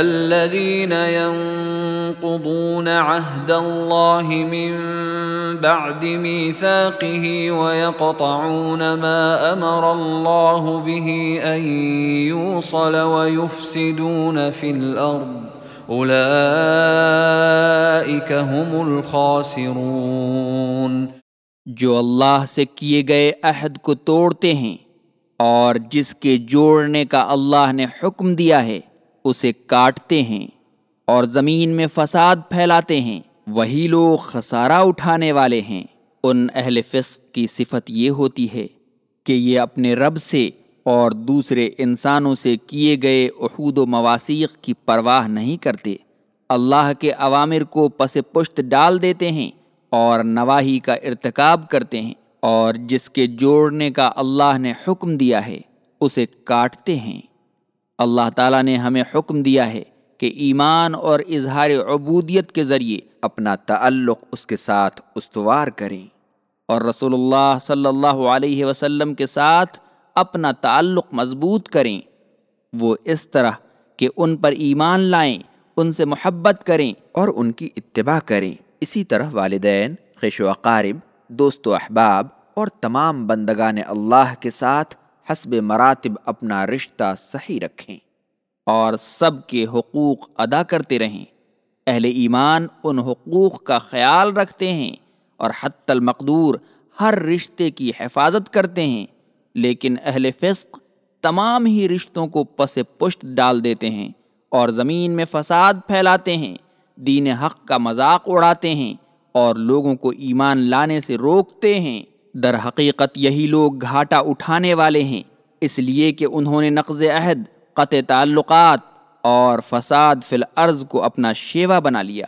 الذين ينقضون عهد الله من بعد ميثاقه ويقطعون ما أمر الله به أن يوصل ويفسدون في الأرض. أولئك هم الخاسرون. جو اللہ سے کیے گئے عہد کو توڑتے ہیں اور جس کے جوڑنے کا اللہ نے حکم دیا ہے اسے کاٹتے ہیں اور زمین میں فساد پھیلاتے ہیں، وہی لوگ خسارہ اٹھانے والے ہیں۔ ان اہل فسق کی صفت یہ ہوتی ہے کہ یہ اپنے رب سے اور دوسرے انسانوں سے کیے گئے عہود و مواسیق کی پرواہ نہیں کرتے۔ اللہ کے عوامر کو پس پشت ڈال دیتے ہیں اور نواحی کا ارتکاب کرتے ہیں اور جس کے جوڑنے کا اللہ نے حکم دیا ہے، اسے کاٹتے ہیں۔ اللہ تعالیٰ نے ہمیں حکم دیا ہے کہ ایمان اور اظہار عبودیت کے ذریعے اپنا تعلق اس کے ساتھ استوار کریں۔ اور رسول اللہ صلی اللہ علیہ وسلم کے ساتھ اپنا تعلق مضبوط کریں۔ وہ اس طرح کہ ان پر ایمان لائیں، ان سے محبت کریں اور ان کی اتباع کریں۔ اسی طرح والدین خش و اقارب، دوست و احباب اور تمام بندگان اللہ کے ساتھ حسب مراتب اپنا رشتہ صحیح رکھیں اور سب کے حقوق ادا کرتے رہیں۔ اہل ایمان ان حقوق کا خیال رکھتے ہیں اور حت المقدور ہر رشتے کی حفاظت کرتے ہیں، لیکن اہل فسق تمام ہی رشتوں کو پس پشت ڈال دیتے ہیں اور زمین میں فساد پھیلاتے ہیں، دین حق کا مذاق اڑاتے ہیں اور لوگوں کو ایمان لانے سے روکتے ہیں۔ در حقیقت یہی لوگ گھاٹا اٹھانے والے ہیں، اس لیے کہ انہوں نے نقض عہد، قطع تعلقات اور فساد فی الارض کو اپنا شیوا بنا لیا۔